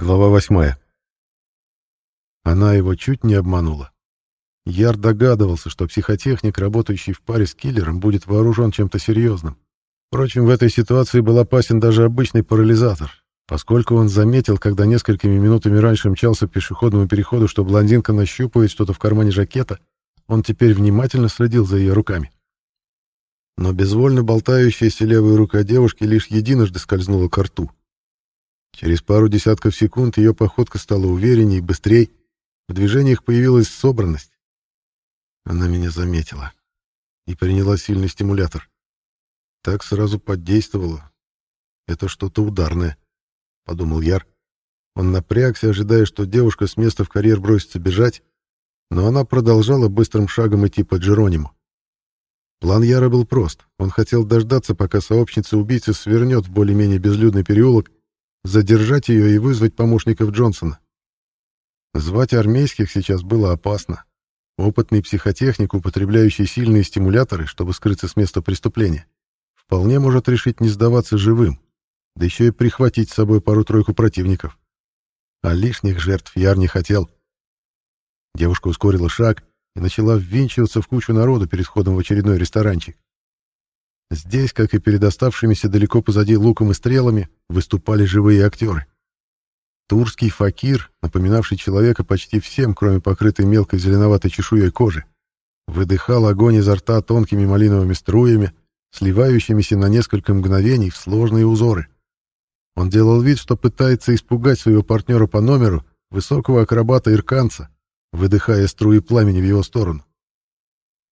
Глава восьмая. Она его чуть не обманула. Яр догадывался, что психотехник, работающий в паре с киллером, будет вооружен чем-то серьезным. Впрочем, в этой ситуации был опасен даже обычный парализатор, поскольку он заметил, когда несколькими минутами раньше мчался по пешеходному переходу, что блондинка нащупывает что-то в кармане жакета, он теперь внимательно следил за ее руками. Но безвольно болтающаяся левая рука девушки лишь единожды скользнула к рту. Через пару десятков секунд ее походка стала увереннее быстрее. В движениях появилась собранность. Она меня заметила и приняла сильный стимулятор. Так сразу подействовало. Это что-то ударное, — подумал Яр. Он напрягся, ожидая, что девушка с места в карьер бросится бежать, но она продолжала быстрым шагом идти по Джерониму. План Яра был прост. Он хотел дождаться, пока сообщница убийцы свернет в более-менее безлюдный переулок задержать ее и вызвать помощников Джонсона. Звать армейских сейчас было опасно. Опытный психотехник, употребляющий сильные стимуляторы, чтобы скрыться с места преступления, вполне может решить не сдаваться живым, да еще и прихватить с собой пару-тройку противников. А лишних жертв Яр не хотел. Девушка ускорила шаг и начала ввинчиваться в кучу народу перед входом в очередной ресторанчик. Здесь, как и перед оставшимися далеко позади луком и стрелами, выступали живые актеры. Турский факир, напоминавший человека почти всем, кроме покрытой мелкой зеленоватой чешуей кожи, выдыхал огонь изо рта тонкими малиновыми струями, сливающимися на несколько мгновений в сложные узоры. Он делал вид, что пытается испугать своего партнера по номеру, высокого акробата-ирканца, выдыхая струи пламени в его сторону.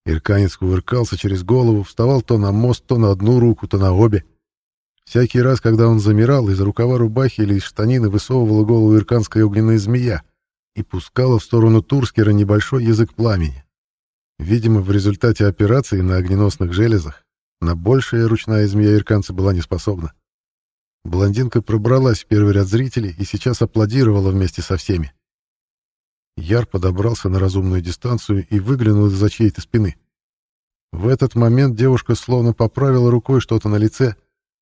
Ирканец кувыркался через голову, вставал то на мост, то на одну руку, то на обе. Всякий раз, когда он замирал, из рукава рубахи или из штанины высовывала голову ирканская огненная змея и пускала в сторону Турскера небольшой язык пламени. Видимо, в результате операции на огненосных железах на большая ручная змея ирканца была не способна. Блондинка пробралась в первый ряд зрителей и сейчас аплодировала вместе со всеми. Яр подобрался на разумную дистанцию и выглянул из-за чьей-то спины. В этот момент девушка словно поправила рукой что-то на лице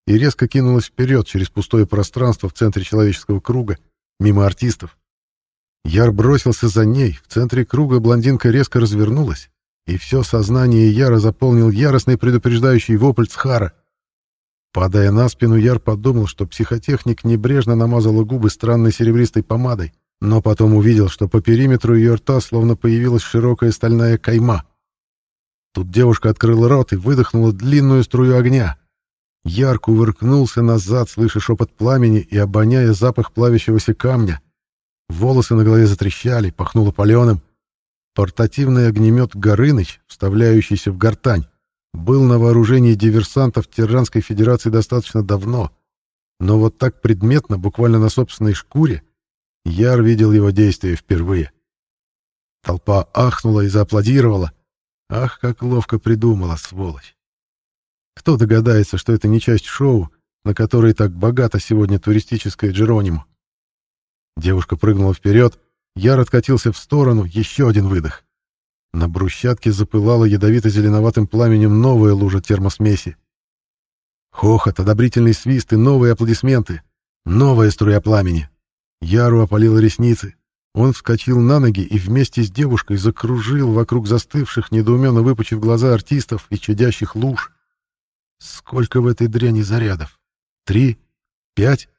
и резко кинулась вперед через пустое пространство в центре человеческого круга, мимо артистов. Яр бросился за ней, в центре круга блондинка резко развернулась, и все сознание Яра заполнил яростный предупреждающий вопль Цхара. Падая на спину, Яр подумал, что психотехник небрежно намазала губы странной серебристой помадой, но потом увидел, что по периметру ее рта словно появилась широкая стальная кайма. Тут девушка открыла рот и выдохнула длинную струю огня. Ярко увыркнулся назад, слыша шепот пламени и обоняя запах плавящегося камня. Волосы на голове затрещали, пахнуло паленым. Портативный огнемет «Горыныч», вставляющийся в гортань, был на вооружении диверсантов Тиранской Федерации достаточно давно, но вот так предметно, буквально на собственной шкуре, Яр видел его действия впервые. Толпа ахнула и зааплодировала. Ах, как ловко придумала, сволочь. Кто догадается, что это не часть шоу, на которой так богато сегодня туристическое Джеронимо? Девушка прыгнула вперед, Яр откатился в сторону, еще один выдох. На брусчатке запылала ядовито-зеленоватым пламенем новая лужа термосмеси. Хохот, одобрительный свист и новые аплодисменты. Новая струя пламени. Яру опалило ресницы. Он вскочил на ноги и вместе с девушкой закружил вокруг застывших, недоуменно выпучив глаза артистов и чадящих луж. Сколько в этой дряни зарядов? Три? Пять?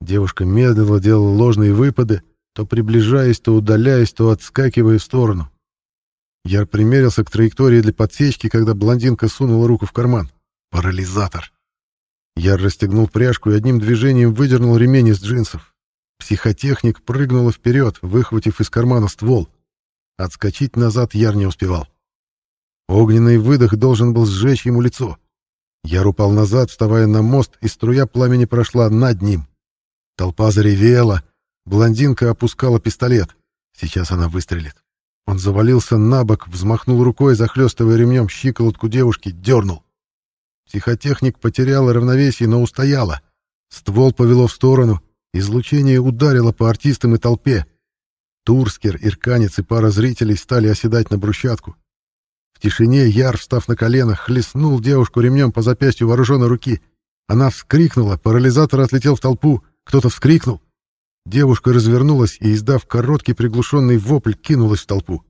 Девушка медленно делала ложные выпады, то приближаясь, то удаляясь, то отскакивая в сторону. Яр примерился к траектории для подсечки, когда блондинка сунула руку в карман. Парализатор. Яр расстегнул пряжку и одним движением выдернул ремень из джинсов. Психотехник прыгнула вперед, выхватив из кармана ствол. Отскочить назад Яр не успевал. Огненный выдох должен был сжечь ему лицо. Яр упал назад, вставая на мост, и струя пламени прошла над ним. Толпа заревела. Блондинка опускала пистолет. Сейчас она выстрелит. Он завалился на бок, взмахнул рукой, захлестывая ремнем щиколотку девушки, дернул. Психотехник потеряла равновесие, но устояла. Ствол повело в сторону, Излучение ударило по артистам и толпе. Турскер, Ирканец и пара зрителей стали оседать на брусчатку. В тишине Яр, встав на колено, хлестнул девушку ремнем по запястью вооруженной руки. Она вскрикнула, парализатор отлетел в толпу, кто-то вскрикнул. Девушка развернулась и, издав короткий приглушенный вопль, кинулась в толпу.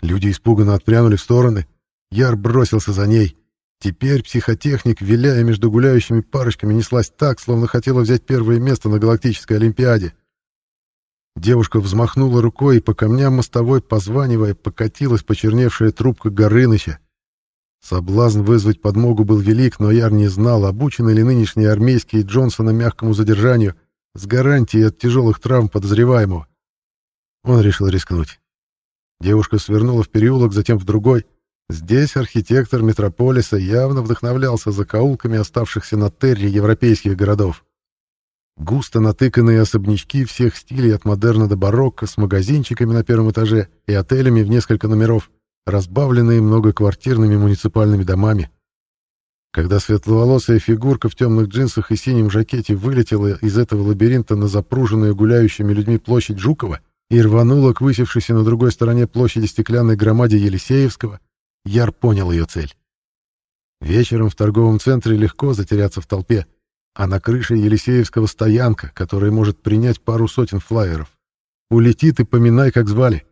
Люди испуганно отпрянули в стороны. Яр бросился за ней. Теперь психотехник, виляя между гуляющими парочками, неслась так, словно хотела взять первое место на Галактической Олимпиаде. Девушка взмахнула рукой и по камням мостовой, позванивая, покатилась почерневшая трубка Горыныча. Соблазн вызвать подмогу был велик, но Яр не знал, обучены ли нынешние армейские Джонсона мягкому задержанию с гарантией от тяжелых травм подозреваемого. Он решил рискнуть. Девушка свернула в переулок, затем в другой. Здесь архитектор метрополиса явно вдохновлялся закоулками оставшихся на терре европейских городов. Густо натыканные особнячки всех стилей от модерна до барокко с магазинчиками на первом этаже и отелями в несколько номеров — разбавленные многоквартирными муниципальными домами. Когда светловолосая фигурка в темных джинсах и синем жакете вылетела из этого лабиринта на запруженную гуляющими людьми площадь Жукова и рванула к высевшейся на другой стороне площади стеклянной громаде Елисеевского, Яр понял ее цель. Вечером в торговом центре легко затеряться в толпе, а на крыше Елисеевского стоянка, которая может принять пару сотен флайеров. Улетит и поминай, как звали.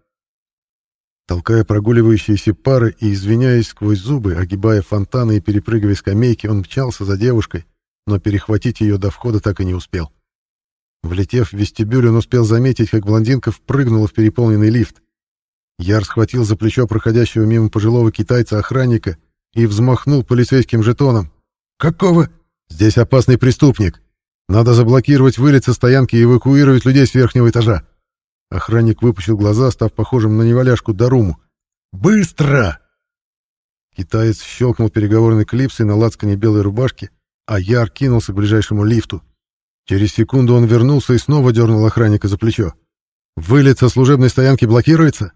Толкая прогуливающиеся пары и извиняясь сквозь зубы, огибая фонтаны и перепрыгивая скамейки, он мчался за девушкой, но перехватить ее до входа так и не успел. Влетев в вестибюль, он успел заметить, как блондинка впрыгнула в переполненный лифт. Яр схватил за плечо проходящего мимо пожилого китайца-охранника и взмахнул полицейским жетоном. «Какого?» «Здесь опасный преступник. Надо заблокировать вылет со стоянки и эвакуировать людей с верхнего этажа». Охранник выпучил глаза, став похожим на неваляшку Даруму. «Быстро!» Китаец щелкнул переговорной клипсой на лацкане белой рубашки, а Яр кинулся к ближайшему лифту. Через секунду он вернулся и снова дернул охранника за плечо. «Вылет со служебной стоянки блокируется?»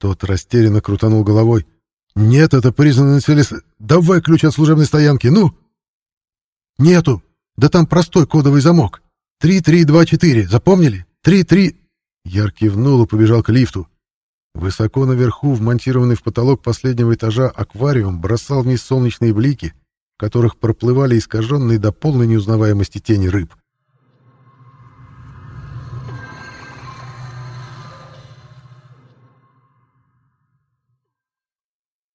Тот растерянно крутанул головой. «Нет, это признано целес... Давай ключ от служебной стоянки, ну!» «Нету! Да там простой кодовый замок. Три-три-два-четыре, запомнили? Три-три...» Яр кивнул и побежал к лифту. Высоко наверху, вмонтированный в потолок последнего этажа аквариум, бросал вниз солнечные блики, в которых проплывали искаженные до полной неузнаваемости тени рыб.